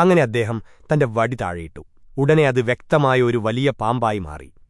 അങ്ങനെ അദ്ദേഹം തന്റെ വടി താഴെയിട്ടു. ഉടനെ അത് വ്യക്തമായ ഒരു വലിയ പാമ്പായി മാറി.